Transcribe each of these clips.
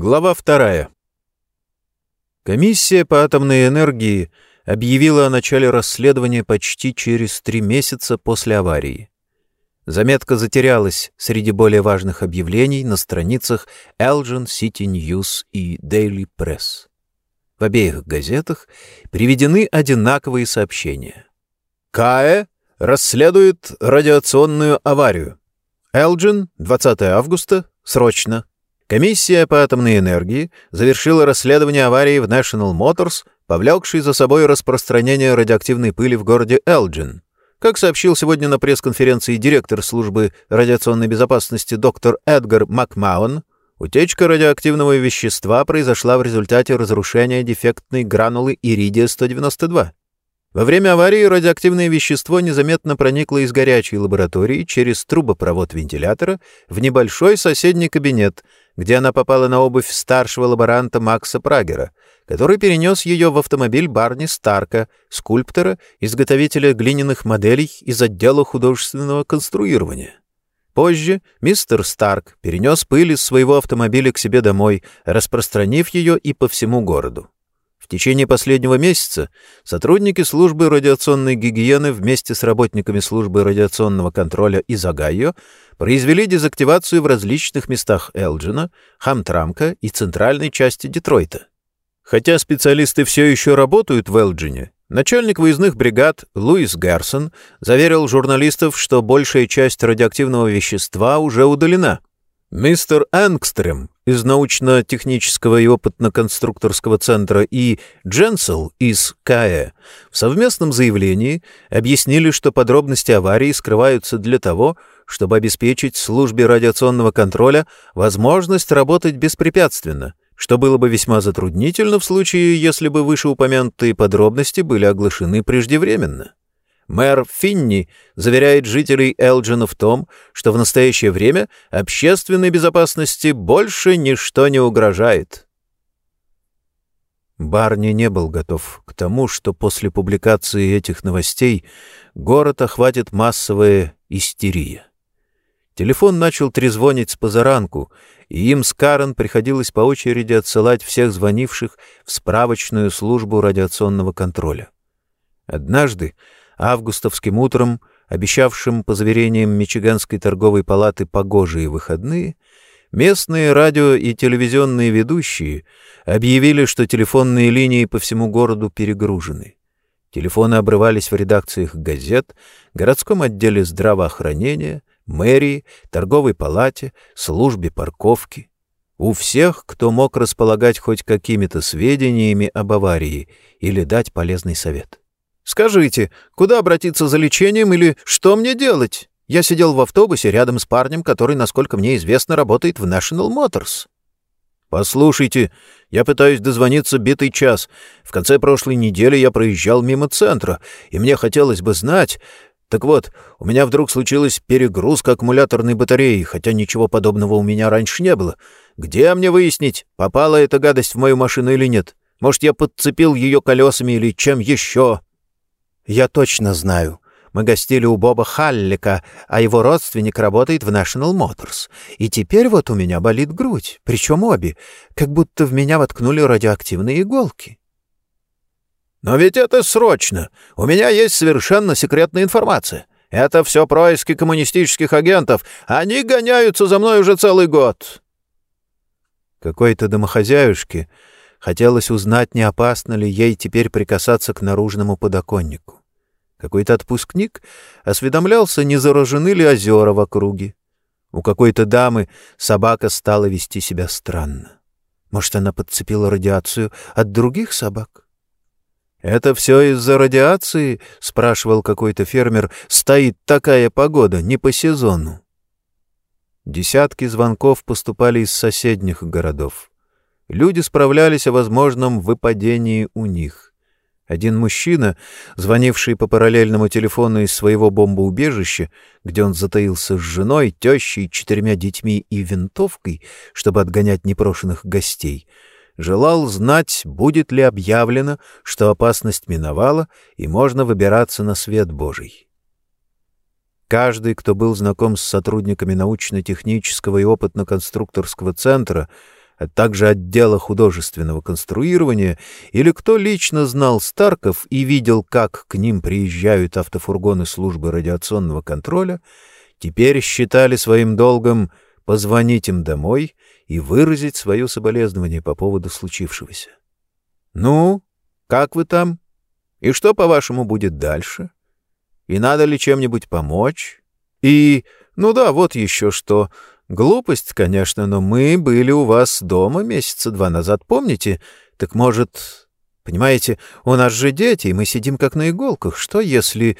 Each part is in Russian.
Глава вторая. Комиссия по атомной энергии объявила о начале расследования почти через три месяца после аварии. Заметка затерялась среди более важных объявлений на страницах Elgin City News и Daily Press. В обеих газетах приведены одинаковые сообщения. КАЭ расследует радиационную аварию. Элджин, 20 августа, срочно. Комиссия по атомной энергии завершила расследование аварии в National Motors, повлекшей за собой распространение радиоактивной пыли в городе Элджин. Как сообщил сегодня на пресс-конференции директор службы радиационной безопасности доктор Эдгар Макмаун, утечка радиоактивного вещества произошла в результате разрушения дефектной гранулы иридия-192. Во время аварии радиоактивное вещество незаметно проникло из горячей лаборатории через трубопровод вентилятора в небольшой соседний кабинет, где она попала на обувь старшего лаборанта Макса Прагера, который перенес ее в автомобиль Барни Старка, скульптора, изготовителя глиняных моделей из отдела художественного конструирования. Позже мистер Старк перенес пыль из своего автомобиля к себе домой, распространив ее и по всему городу. В течение последнего месяца сотрудники службы радиационной гигиены вместе с работниками службы радиационного контроля из Огайо произвели дезактивацию в различных местах Элджина, Хамтрамка и центральной части Детройта. Хотя специалисты все еще работают в Элджине, начальник выездных бригад Луис Гарсон заверил журналистов, что большая часть радиоактивного вещества уже удалена. Мистер Энгстрем из научно-технического и опытно-конструкторского центра и Дженсел из КАЭ в совместном заявлении объяснили, что подробности аварии скрываются для того, чтобы обеспечить службе радиационного контроля возможность работать беспрепятственно, что было бы весьма затруднительно в случае, если бы вышеупомянутые подробности были оглашены преждевременно. Мэр Финни заверяет жителей Элджина в том, что в настоящее время общественной безопасности больше ничто не угрожает. Барни не был готов к тому, что после публикации этих новостей город охватит массовая истерия. Телефон начал трезвонить с позаранку, и им с Карен приходилось по очереди отсылать всех звонивших в справочную службу радиационного контроля. Однажды августовским утром, обещавшим, по заверениям Мичиганской торговой палаты, погожие выходные, местные радио и телевизионные ведущие объявили, что телефонные линии по всему городу перегружены. Телефоны обрывались в редакциях газет, городском отделе здравоохранения, мэрии, торговой палате, службе парковки. У всех, кто мог располагать хоть какими-то сведениями об аварии или дать полезный совет. Скажите, куда обратиться за лечением или что мне делать? Я сидел в автобусе рядом с парнем, который, насколько мне известно, работает в National Motors. Послушайте, я пытаюсь дозвониться битый час. В конце прошлой недели я проезжал мимо центра, и мне хотелось бы знать... Так вот, у меня вдруг случилась перегрузка аккумуляторной батареи, хотя ничего подобного у меня раньше не было. Где мне выяснить, попала эта гадость в мою машину или нет? Может, я подцепил ее колесами или чем еще?» «Я точно знаю. Мы гостили у Боба Халлика, а его родственник работает в National Motors. И теперь вот у меня болит грудь, причем обе, как будто в меня воткнули радиоактивные иголки». «Но ведь это срочно. У меня есть совершенно секретная информация. Это все происки коммунистических агентов. Они гоняются за мной уже целый год». Какой-то домохозяюшке хотелось узнать, не опасно ли ей теперь прикасаться к наружному подоконнику. Какой-то отпускник осведомлялся, не заражены ли озера в округе. У какой-то дамы собака стала вести себя странно. Может, она подцепила радиацию от других собак? «Это все из-за радиации?» — спрашивал какой-то фермер. «Стоит такая погода, не по сезону». Десятки звонков поступали из соседних городов. Люди справлялись о возможном выпадении у них. Один мужчина, звонивший по параллельному телефону из своего бомбоубежища, где он затаился с женой, тещей, четырьмя детьми и винтовкой, чтобы отгонять непрошенных гостей, желал знать, будет ли объявлено, что опасность миновала и можно выбираться на свет Божий. Каждый, кто был знаком с сотрудниками научно-технического и опытно-конструкторского центра, а также отдела художественного конструирования, или кто лично знал Старков и видел, как к ним приезжают автофургоны службы радиационного контроля, теперь считали своим долгом позвонить им домой и выразить свое соболезнование по поводу случившегося. «Ну, как вы там? И что, по-вашему, будет дальше? И надо ли чем-нибудь помочь? И, ну да, вот еще что. Глупость, конечно, но мы были у вас дома месяца два назад, помните? Так может... Понимаете, у нас же дети, и мы сидим как на иголках. Что если...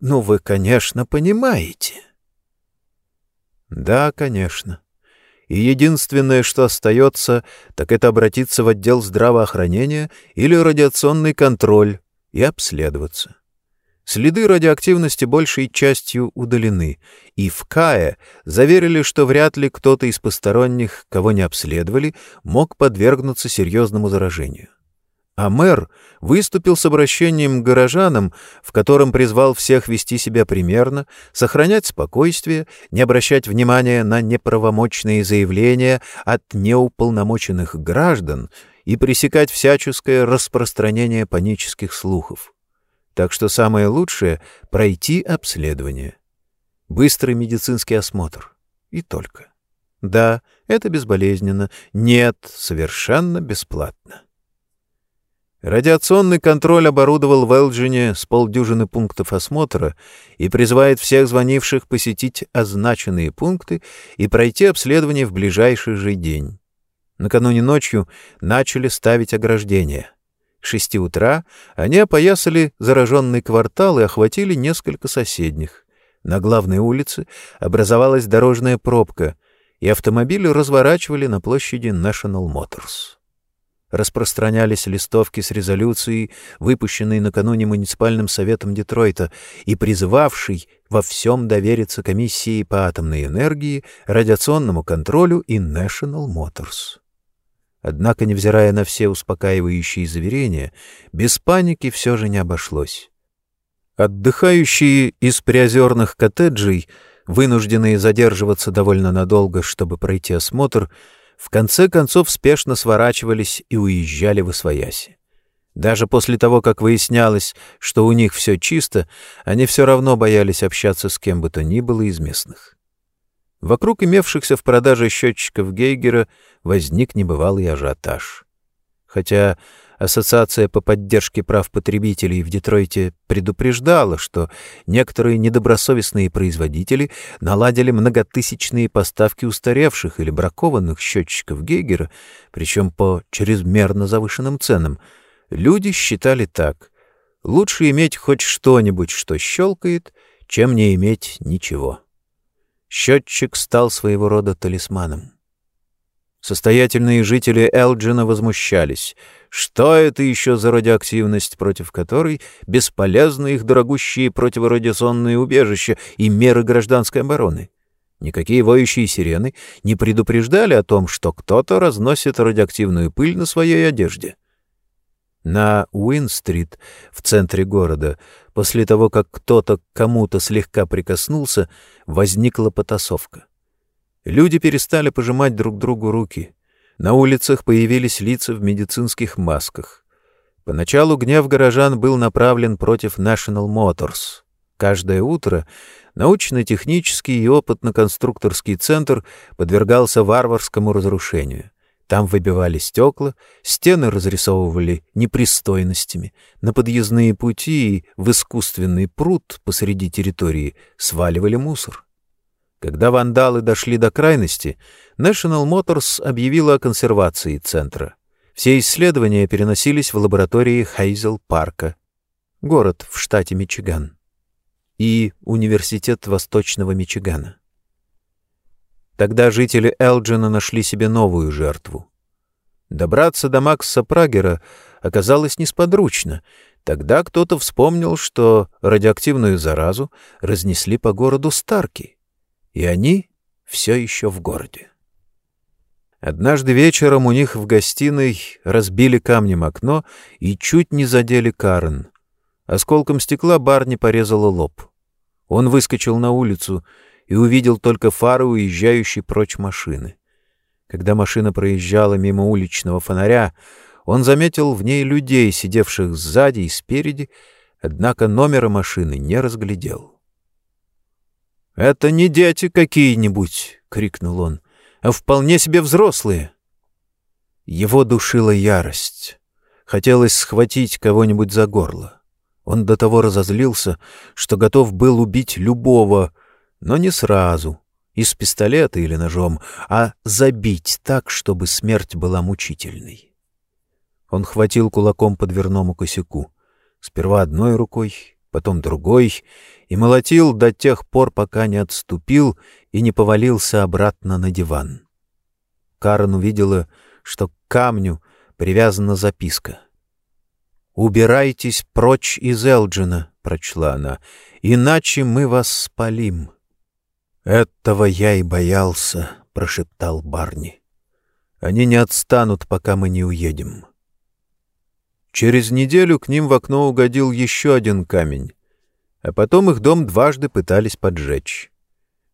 Ну, вы, конечно, понимаете. Да, конечно. И единственное, что остается, так это обратиться в отдел здравоохранения или радиационный контроль и обследоваться. Следы радиоактивности большей частью удалены, и в КАЭ заверили, что вряд ли кто-то из посторонних, кого не обследовали, мог подвергнуться серьезному заражению. А мэр выступил с обращением к горожанам, в котором призвал всех вести себя примерно, сохранять спокойствие, не обращать внимания на неправомочные заявления от неуполномоченных граждан и пресекать всяческое распространение панических слухов. Так что самое лучшее — пройти обследование. Быстрый медицинский осмотр. И только. Да, это безболезненно. Нет, совершенно бесплатно. Радиационный контроль оборудовал в Элджине с полдюжины пунктов осмотра и призывает всех звонивших посетить означенные пункты и пройти обследование в ближайший же день. Накануне ночью начали ставить ограждения — шести утра они опоясали зараженный квартал и охватили несколько соседних. На главной улице образовалась дорожная пробка, и автомобили разворачивали на площади National Motors. Распространялись листовки с резолюцией, выпущенной накануне муниципальным советом Детройта и призывавшей во всем довериться комиссии по атомной энергии, радиационному контролю и National Motors. Однако, невзирая на все успокаивающие заверения, без паники все же не обошлось. Отдыхающие из приозерных коттеджей, вынужденные задерживаться довольно надолго, чтобы пройти осмотр, в конце концов спешно сворачивались и уезжали в Освояси. Даже после того, как выяснялось, что у них все чисто, они все равно боялись общаться с кем бы то ни было из местных. Вокруг имевшихся в продаже счетчиков Гейгера возник небывалый ажиотаж. Хотя Ассоциация по поддержке прав потребителей в Детройте предупреждала, что некоторые недобросовестные производители наладили многотысячные поставки устаревших или бракованных счетчиков Гейгера, причем по чрезмерно завышенным ценам. Люди считали так. Лучше иметь хоть что-нибудь, что щелкает, чем не иметь ничего. Счетчик стал своего рода талисманом. Состоятельные жители Элджина возмущались. Что это еще за радиоактивность, против которой бесполезны их дорогущие противорадиационные убежища и меры гражданской обороны? Никакие воющие сирены не предупреждали о том, что кто-то разносит радиоактивную пыль на своей одежде. На Уин-стрит в центре города После того, как кто-то к кому-то слегка прикоснулся, возникла потасовка. Люди перестали пожимать друг другу руки. На улицах появились лица в медицинских масках. Поначалу гнев горожан был направлен против National Motors. Каждое утро научно-технический и опытно-конструкторский центр подвергался варварскому разрушению. Там выбивали стекла, стены разрисовывали непристойностями, на подъездные пути и в искусственный пруд посреди территории сваливали мусор. Когда вандалы дошли до крайности, National Motors объявила о консервации центра. Все исследования переносились в лаборатории Хейзел-парка, город в штате Мичиган, и Университет Восточного Мичигана. Тогда жители Элджина нашли себе новую жертву. Добраться до Макса Прагера оказалось несподручно. Тогда кто-то вспомнил, что радиоактивную заразу разнесли по городу Старки, и они все еще в городе. Однажды вечером у них в гостиной разбили камнем окно и чуть не задели Карен. Осколком стекла Барни порезала лоб. Он выскочил на улицу и увидел только фары уезжающей прочь машины. Когда машина проезжала мимо уличного фонаря, он заметил в ней людей, сидевших сзади и спереди, однако номера машины не разглядел. «Это не дети какие-нибудь!» — крикнул он, — «а вполне себе взрослые!» Его душила ярость. Хотелось схватить кого-нибудь за горло. Он до того разозлился, что готов был убить любого, но не сразу, из пистолета или ножом, а забить так, чтобы смерть была мучительной. Он хватил кулаком по дверному косяку, сперва одной рукой, потом другой, и молотил до тех пор, пока не отступил и не повалился обратно на диван. Карен увидела, что к камню привязана записка. «Убирайтесь прочь из Элджина», — прочла она, — «иначе мы вас спалим». «Этого я и боялся», — прошептал Барни. «Они не отстанут, пока мы не уедем». Через неделю к ним в окно угодил еще один камень, а потом их дом дважды пытались поджечь.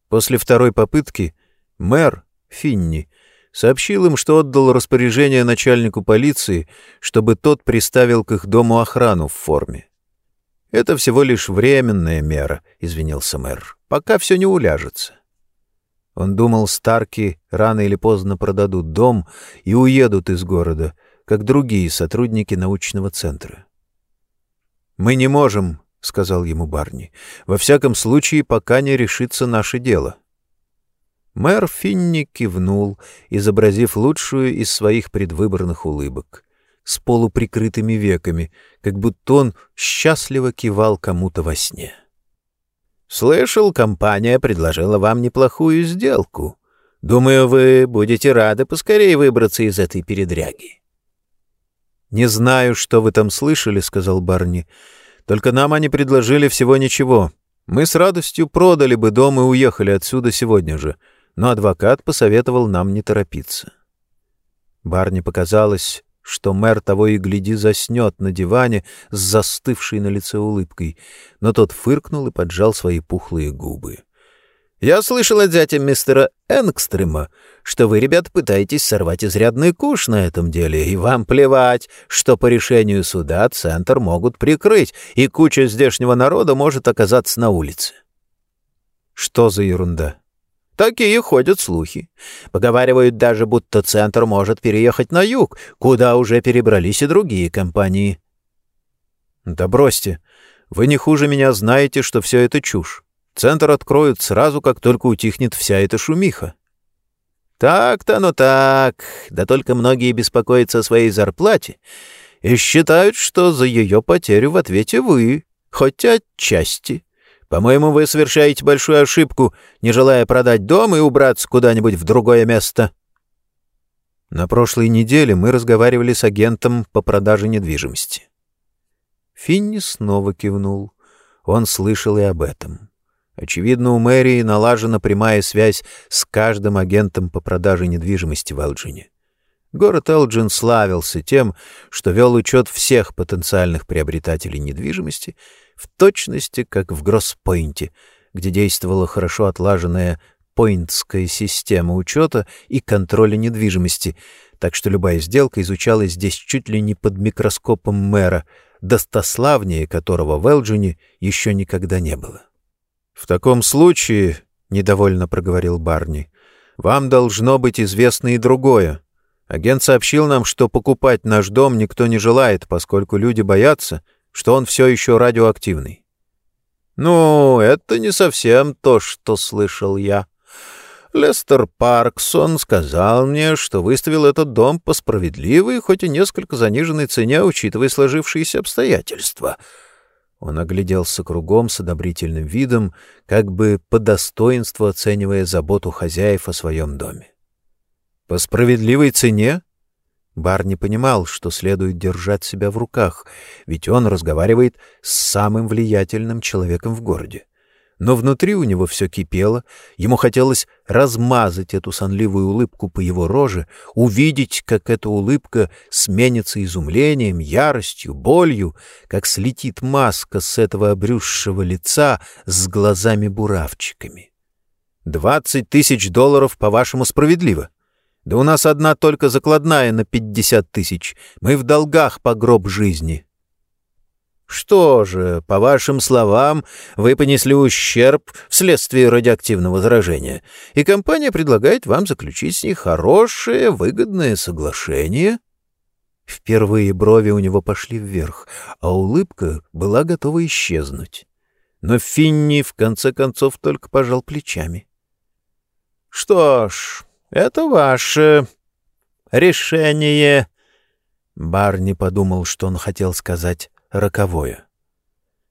После второй попытки мэр, Финни, сообщил им, что отдал распоряжение начальнику полиции, чтобы тот приставил к их дому охрану в форме. «Это всего лишь временная мера», — извинился мэр, — «пока все не уляжется». Он думал, Старки рано или поздно продадут дом и уедут из города, как другие сотрудники научного центра. «Мы не можем», — сказал ему Барни, — «во всяком случае, пока не решится наше дело». Мэр Финни кивнул, изобразив лучшую из своих предвыборных улыбок, с полуприкрытыми веками, как будто он счастливо кивал кому-то во сне. «Слышал, компания предложила вам неплохую сделку. Думаю, вы будете рады поскорее выбраться из этой передряги». «Не знаю, что вы там слышали», — сказал Барни. «Только нам они предложили всего ничего. Мы с радостью продали бы дом и уехали отсюда сегодня же, но адвокат посоветовал нам не торопиться». Барни показалось, что мэр того и гляди заснет на диване с застывшей на лице улыбкой, но тот фыркнул и поджал свои пухлые губы. «Я слышал от дяди мистера Энгстрема, что вы, ребят, пытаетесь сорвать изрядный куш на этом деле, и вам плевать, что по решению суда центр могут прикрыть, и куча здешнего народа может оказаться на улице». «Что за ерунда?» Такие ходят слухи. Поговаривают даже, будто центр может переехать на юг, куда уже перебрались и другие компании. Да бросьте. Вы не хуже меня знаете, что все это чушь. Центр откроют сразу, как только утихнет вся эта шумиха. Так-то, ну так. Да только многие беспокоятся о своей зарплате и считают, что за ее потерю в ответе вы, хоть отчасти. По-моему, вы совершаете большую ошибку, не желая продать дом и убраться куда-нибудь в другое место. На прошлой неделе мы разговаривали с агентом по продаже недвижимости. Финни снова кивнул. Он слышал и об этом. Очевидно, у мэрии налажена прямая связь с каждым агентом по продаже недвижимости в Элджине. Город Элджин славился тем, что вел учет всех потенциальных приобретателей недвижимости, в точности, как в Гросспойнте, где действовала хорошо отлаженная поинтская система учета и контроля недвижимости, так что любая сделка изучалась здесь чуть ли не под микроскопом мэра, достославнее которого в Элджине еще никогда не было. «В таком случае, — недовольно проговорил Барни, — вам должно быть известно и другое. Агент сообщил нам, что покупать наш дом никто не желает, поскольку люди боятся, что он все еще радиоактивный». «Ну, это не совсем то, что слышал я. Лестер Парксон сказал мне, что выставил этот дом по справедливой, хоть и несколько заниженной цене, учитывая сложившиеся обстоятельства». Он огляделся кругом с одобрительным видом, как бы по достоинству оценивая заботу хозяев о своем доме. «По справедливой цене?» Бар не понимал, что следует держать себя в руках, ведь он разговаривает с самым влиятельным человеком в городе но внутри у него все кипело, ему хотелось размазать эту сонливую улыбку по его роже, увидеть, как эта улыбка сменится изумлением, яростью, болью, как слетит маска с этого обрюзшего лица с глазами-буравчиками. «Двадцать тысяч долларов, по-вашему, справедливо? Да у нас одна только закладная на пятьдесят тысяч. Мы в долгах по гроб жизни. Что же, по вашим словам, вы понесли ущерб вследствие радиоактивного заражения, и компания предлагает вам заключить с ней хорошее, выгодное соглашение? Впервые брови у него пошли вверх, а улыбка была готова исчезнуть. Но Финни в конце концов только пожал плечами. — Что ж, это ваше решение. Барни подумал, что он хотел сказать роковое.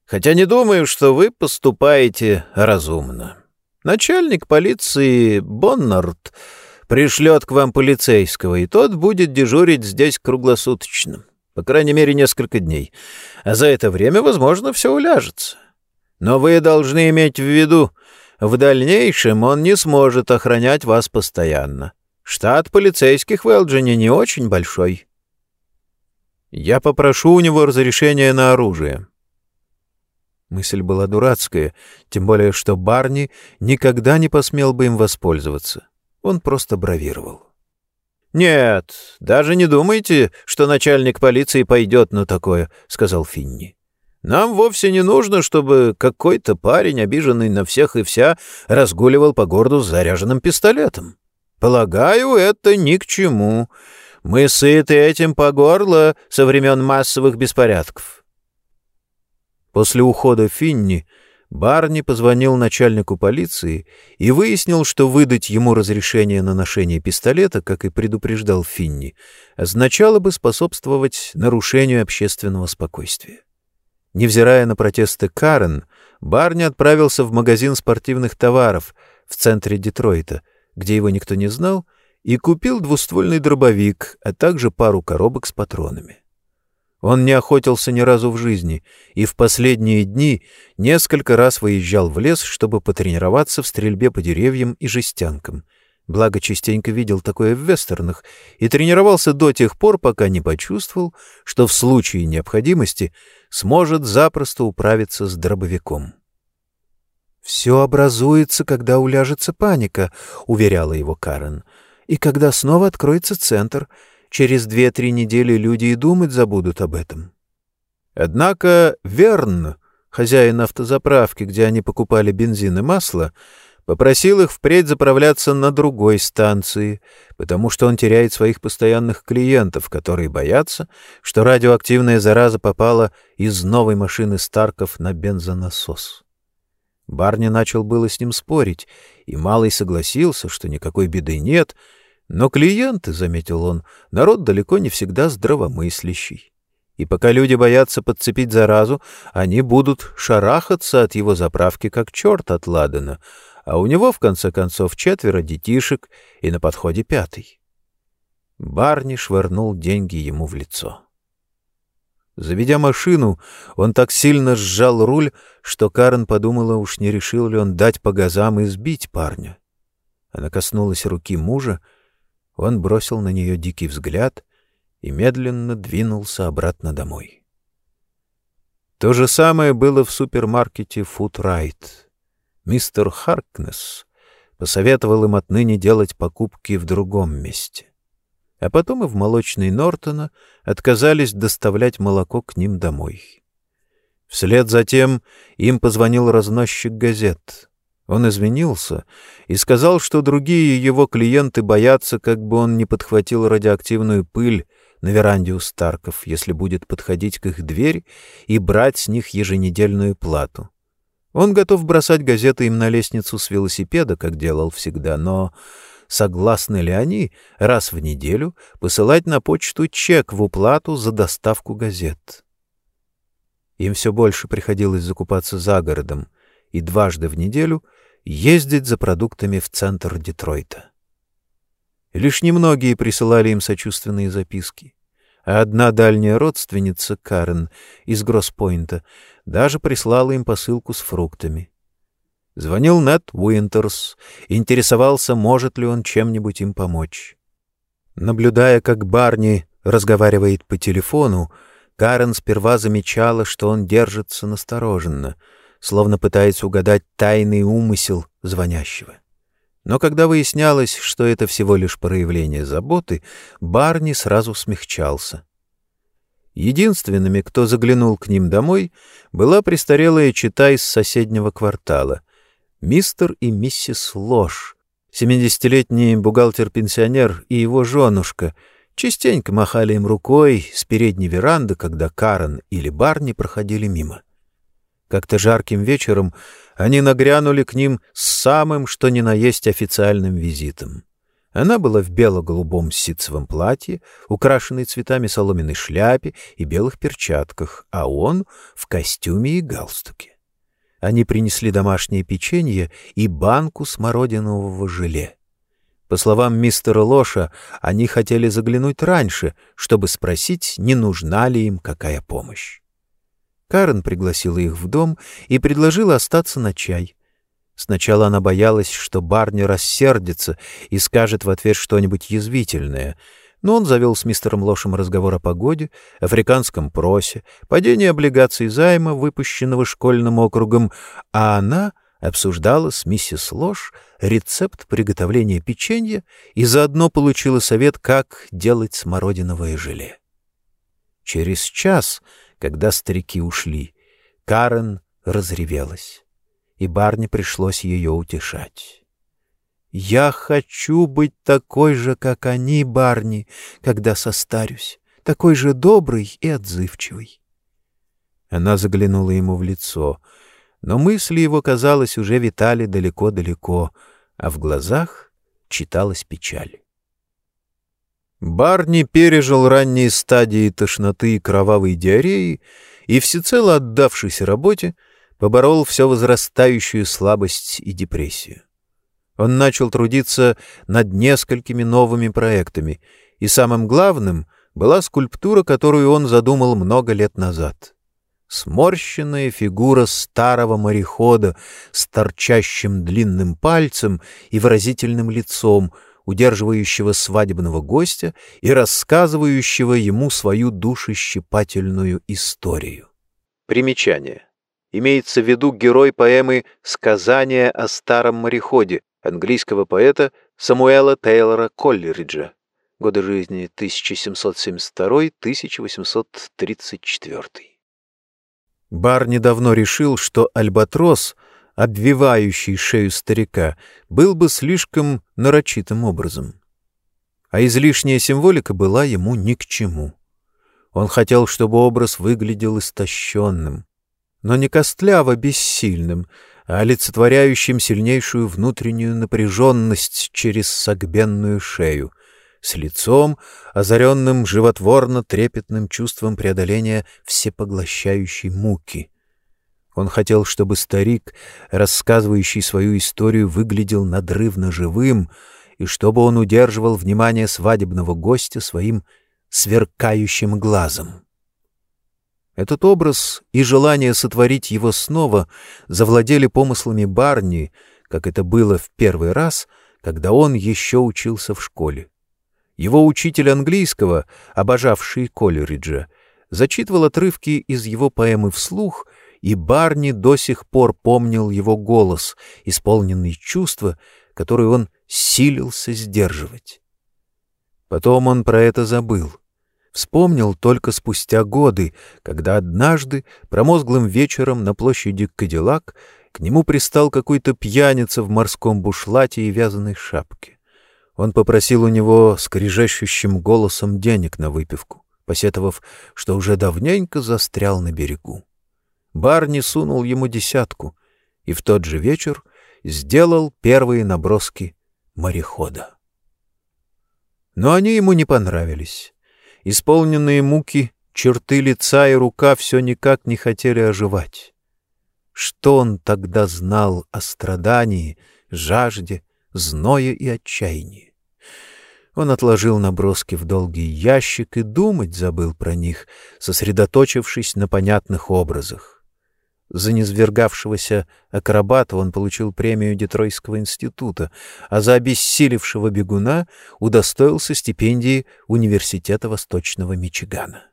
Хотя не думаю, что вы поступаете разумно. Начальник полиции Боннард пришлет к вам полицейского, и тот будет дежурить здесь круглосуточно, по крайней мере, несколько дней. А за это время, возможно, все уляжется. Но вы должны иметь в виду, в дальнейшем он не сможет охранять вас постоянно. Штат полицейских в Элджине не очень большой. Я попрошу у него разрешения на оружие. Мысль была дурацкая, тем более что Барни никогда не посмел бы им воспользоваться. Он просто бравировал. «Нет, даже не думайте, что начальник полиции пойдет на такое», — сказал Финни. «Нам вовсе не нужно, чтобы какой-то парень, обиженный на всех и вся, разгуливал по городу с заряженным пистолетом. Полагаю, это ни к чему. Мы сыты этим по горло со времен массовых беспорядков. После ухода Финни Барни позвонил начальнику полиции и выяснил, что выдать ему разрешение на ношение пистолета, как и предупреждал Финни, означало бы способствовать нарушению общественного спокойствия. Невзирая на протесты Карен, Барни отправился в магазин спортивных товаров в центре Детройта, где его никто не знал, и купил двуствольный дробовик, а также пару коробок с патронами. Он не охотился ни разу в жизни и в последние дни несколько раз выезжал в лес, чтобы потренироваться в стрельбе по деревьям и жестянкам. Благо, частенько видел такое в вестернах и тренировался до тех пор, пока не почувствовал, что в случае необходимости сможет запросто управиться с дробовиком. «Все образуется, когда уляжется паника», — уверяла его Карен и когда снова откроется центр. Через две-три недели люди и думать забудут об этом. Однако Верн, хозяин автозаправки, где они покупали бензин и масло, попросил их впредь заправляться на другой станции, потому что он теряет своих постоянных клиентов, которые боятся, что радиоактивная зараза попала из новой машины Старков на бензонасос. Барни начал было с ним спорить, и Малый согласился, что никакой беды нет, но клиенты, — заметил он, — народ далеко не всегда здравомыслящий. И пока люди боятся подцепить заразу, они будут шарахаться от его заправки, как черт от Ладана, а у него, в конце концов, четверо детишек и на подходе пятый. Барни швырнул деньги ему в лицо. Заведя машину, он так сильно сжал руль, что Карен подумала, уж не решил ли он дать по газам и сбить парня. Она коснулась руки мужа, он бросил на нее дикий взгляд и медленно двинулся обратно домой. То же самое было в супермаркете «Фудрайт». Мистер Харкнес посоветовал им отныне делать покупки в другом месте а потом и в молочный Нортона отказались доставлять молоко к ним домой. Вслед за тем им позвонил разносчик газет. Он извинился и сказал, что другие его клиенты боятся, как бы он не подхватил радиоактивную пыль на веранде у Старков, если будет подходить к их дверь и брать с них еженедельную плату. Он готов бросать газеты им на лестницу с велосипеда, как делал всегда, но согласны ли они раз в неделю посылать на почту чек в уплату за доставку газет. Им все больше приходилось закупаться за городом и дважды в неделю ездить за продуктами в центр Детройта. Лишь немногие присылали им сочувственные записки, одна дальняя родственница, Карен, из Гросспойнта, даже прислала им посылку с фруктами. Звонил Нед Уинтерс, интересовался, может ли он чем-нибудь им помочь. Наблюдая, как Барни разговаривает по телефону, Карен сперва замечала, что он держится настороженно, словно пытается угадать тайный умысел звонящего. Но когда выяснялось, что это всего лишь проявление заботы, Барни сразу смягчался. Единственными, кто заглянул к ним домой, была престарелая чита из соседнего квартала — мистер и миссис Ложь, семидесятилетний бухгалтер-пенсионер и его женушка, частенько махали им рукой с передней веранды, когда Карен или Барни проходили мимо. Как-то жарким вечером они нагрянули к ним с самым что ни на есть официальным визитом. Она была в бело-голубом ситцевом платье, украшенной цветами соломенной шляпе и белых перчатках, а он в костюме и галстуке. Они принесли домашнее печенье и банку смородинового желе. По словам мистера Лоша, они хотели заглянуть раньше, чтобы спросить, не нужна ли им какая помощь. Карен пригласила их в дом и предложила остаться на чай. Сначала она боялась, что Барни рассердится и скажет в ответ что-нибудь язвительное, но он завел с мистером Лошем разговор о погоде, африканском просе, падении облигаций займа, выпущенного школьным округом, а она обсуждала с миссис Лош рецепт приготовления печенья и заодно получила совет, как делать смородиновое желе. Через час когда старики ушли, Карен разревелась, и Барни пришлось ее утешать. «Я хочу быть такой же, как они, Барни, когда состарюсь, такой же добрый и отзывчивый». Она заглянула ему в лицо, но мысли его, казалось, уже витали далеко-далеко, а в глазах читалась печаль. Барни пережил ранние стадии тошноты и кровавой диареи и, всецело отдавшись работе, поборол все возрастающую слабость и депрессию. Он начал трудиться над несколькими новыми проектами, и самым главным была скульптура, которую он задумал много лет назад. Сморщенная фигура старого морехода с торчащим длинным пальцем и выразительным лицом — удерживающего свадебного гостя и рассказывающего ему свою душещипательную историю. Примечание. Имеется в виду герой поэмы «Сказание о старом мореходе» английского поэта Самуэла Тейлора Коллериджа. Годы жизни 1772-1834. Бар недавно решил, что «Альбатрос» — обвивающий шею старика, был бы слишком нарочитым образом. А излишняя символика была ему ни к чему. Он хотел, чтобы образ выглядел истощенным, но не костляво бессильным, а олицетворяющим сильнейшую внутреннюю напряженность через согбенную шею, с лицом, озаренным животворно-трепетным чувством преодоления всепоглощающей муки. Он хотел, чтобы старик, рассказывающий свою историю, выглядел надрывно живым, и чтобы он удерживал внимание свадебного гостя своим сверкающим глазом. Этот образ и желание сотворить его снова завладели помыслами Барни, как это было в первый раз, когда он еще учился в школе. Его учитель английского, обожавший Колериджа, зачитывал отрывки из его поэмы вслух — и Барни до сих пор помнил его голос, исполненный чувства, которые он силился сдерживать. Потом он про это забыл. Вспомнил только спустя годы, когда однажды, промозглым вечером на площади Кадиллак, к нему пристал какой-то пьяница в морском бушлате и вязаной шапке. Он попросил у него скрежещущим голосом денег на выпивку, посетовав, что уже давненько застрял на берегу. Барни сунул ему десятку и в тот же вечер сделал первые наброски морехода. Но они ему не понравились. Исполненные муки, черты лица и рука все никак не хотели оживать. Что он тогда знал о страдании, жажде, зное и отчаянии? Он отложил наброски в долгий ящик и думать забыл про них, сосредоточившись на понятных образах. За низвергавшегося акробата он получил премию Детройского института, а за обессилевшего бегуна удостоился стипендии Университета Восточного Мичигана.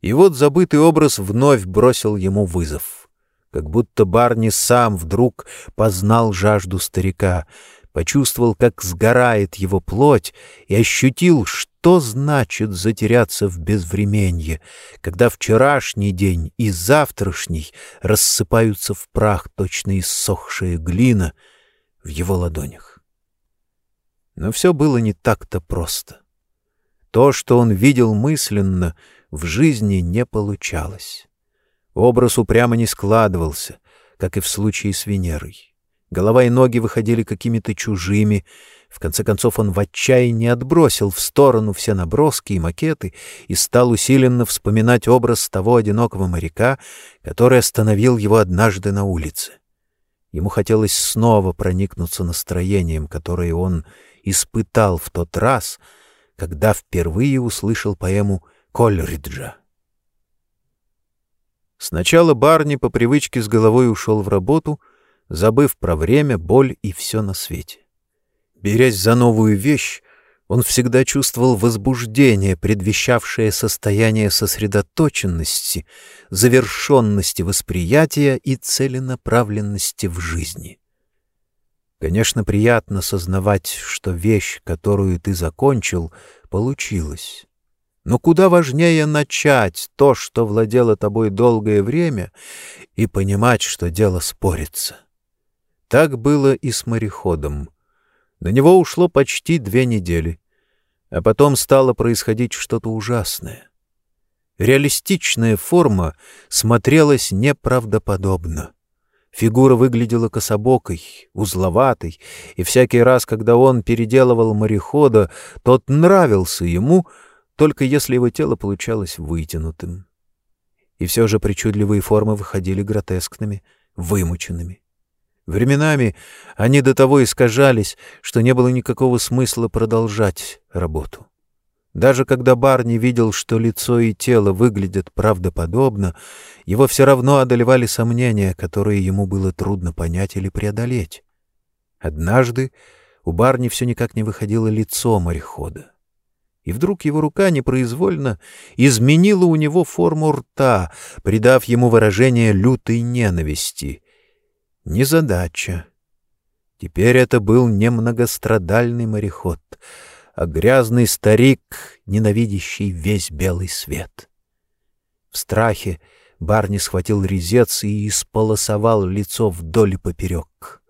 И вот забытый образ вновь бросил ему вызов. как будто Барни сам вдруг познал жажду старика, почувствовал, как сгорает его плоть, и ощутил, что значит затеряться в безвременье, когда вчерашний день и завтрашний рассыпаются в прах точно иссохшая глина в его ладонях. Но все было не так-то просто. То, что он видел мысленно, в жизни не получалось. Образ упрямо не складывался, как и в случае с Венерой. Голова и ноги выходили какими-то чужими. В конце концов он в отчаянии отбросил в сторону все наброски и макеты и стал усиленно вспоминать образ того одинокого моряка, который остановил его однажды на улице. Ему хотелось снова проникнуться настроением, которое он испытал в тот раз, когда впервые услышал поэму Кольриджа. Сначала Барни по привычке с головой ушел в работу, забыв про время, боль и все на свете. Берясь за новую вещь, он всегда чувствовал возбуждение, предвещавшее состояние сосредоточенности, завершенности восприятия и целенаправленности в жизни. Конечно, приятно сознавать, что вещь, которую ты закончил, получилась. Но куда важнее начать то, что владело тобой долгое время, и понимать, что дело спорится. Так было и с мореходом. На него ушло почти две недели, а потом стало происходить что-то ужасное. Реалистичная форма смотрелась неправдоподобно. Фигура выглядела кособокой, узловатой, и всякий раз, когда он переделывал морехода, тот нравился ему — только если его тело получалось вытянутым. И все же причудливые формы выходили гротескными, вымученными. Временами они до того искажались, что не было никакого смысла продолжать работу. Даже когда Барни видел, что лицо и тело выглядят правдоподобно, его все равно одолевали сомнения, которые ему было трудно понять или преодолеть. Однажды у Барни все никак не выходило лицо морехода и вдруг его рука непроизвольно изменила у него форму рта, придав ему выражение лютой ненависти. Незадача. Теперь это был не многострадальный мореход, а грязный старик, ненавидящий весь белый свет. В страхе Барни схватил резец и исполосовал лицо вдоль и поперек.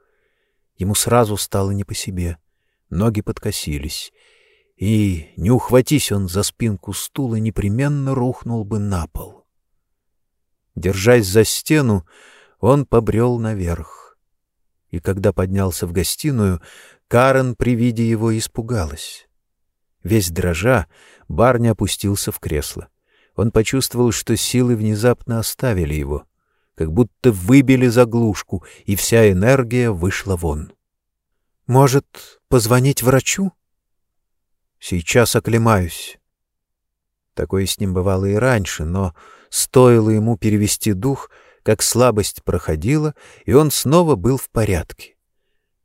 Ему сразу стало не по себе. Ноги подкосились — и, не ухватись он за спинку стула, непременно рухнул бы на пол. Держась за стену, он побрел наверх. И когда поднялся в гостиную, Карен при виде его испугалась. Весь дрожа, барни опустился в кресло. Он почувствовал, что силы внезапно оставили его, как будто выбили заглушку, и вся энергия вышла вон. «Может, позвонить врачу?» Сейчас оклемаюсь. Такое с ним бывало и раньше, но стоило ему перевести дух, как слабость проходила, и он снова был в порядке.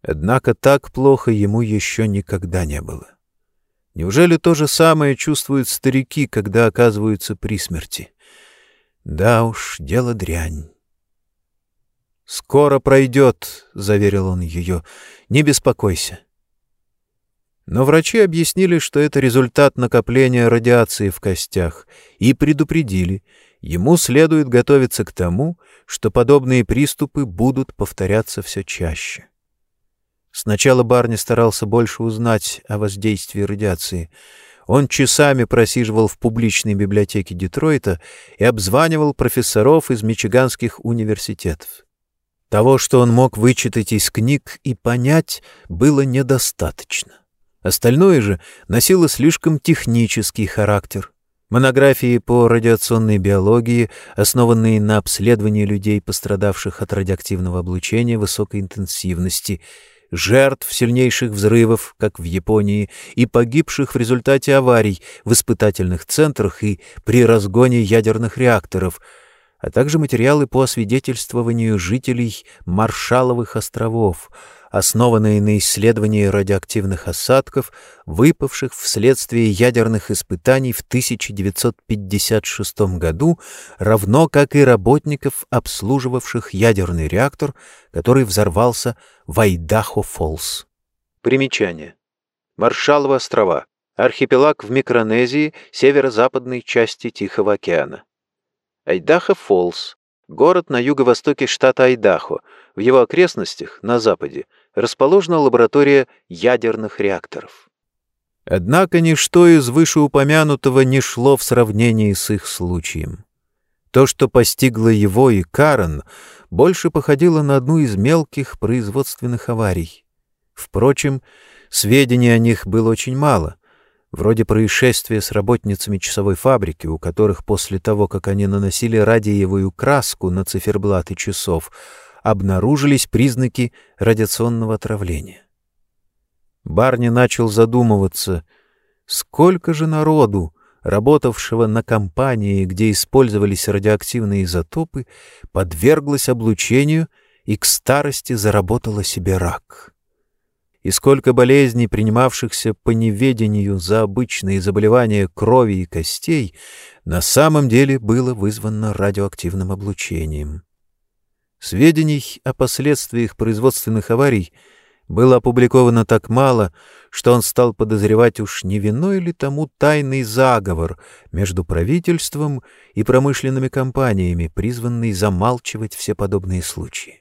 Однако так плохо ему еще никогда не было. Неужели то же самое чувствуют старики, когда оказываются при смерти? Да уж, дело дрянь. «Скоро пройдет», — заверил он ее, — «не беспокойся». Но врачи объяснили, что это результат накопления радиации в костях, и предупредили, ему следует готовиться к тому, что подобные приступы будут повторяться все чаще. Сначала Барни старался больше узнать о воздействии радиации. Он часами просиживал в публичной библиотеке Детройта и обзванивал профессоров из мичиганских университетов. Того, что он мог вычитать из книг и понять, было недостаточно. Остальное же носило слишком технический характер. Монографии по радиационной биологии, основанные на обследовании людей, пострадавших от радиоактивного облучения высокой интенсивности, жертв сильнейших взрывов, как в Японии, и погибших в результате аварий в испытательных центрах и при разгоне ядерных реакторов, а также материалы по освидетельствованию жителей Маршаловых островов — основанные на исследовании радиоактивных осадков, выпавших вследствие ядерных испытаний в 1956 году, равно как и работников, обслуживавших ядерный реактор, который взорвался в Айдахо-Фоллс. Примечание. Маршалловы острова. Архипелаг в Микронезии, северо-западной части Тихого океана. Айдахо-Фоллс. Город на юго-востоке штата Айдахо. В его окрестностях, на западе, расположена лаборатория ядерных реакторов. Однако ничто из вышеупомянутого не шло в сравнении с их случаем. То, что постигло его и Карен, больше походило на одну из мелких производственных аварий. Впрочем, сведений о них было очень мало, вроде происшествия с работницами часовой фабрики, у которых после того, как они наносили радиевую краску на циферблаты часов, обнаружились признаки радиационного отравления. Барни начал задумываться, сколько же народу, работавшего на компании, где использовались радиоактивные изотопы, подверглось облучению и к старости заработало себе рак и сколько болезней, принимавшихся по неведению за обычные заболевания крови и костей, на самом деле было вызвано радиоактивным облучением. Сведений о последствиях производственных аварий было опубликовано так мало, что он стал подозревать уж не виной ли тому тайный заговор между правительством и промышленными компаниями, призванный замалчивать все подобные случаи.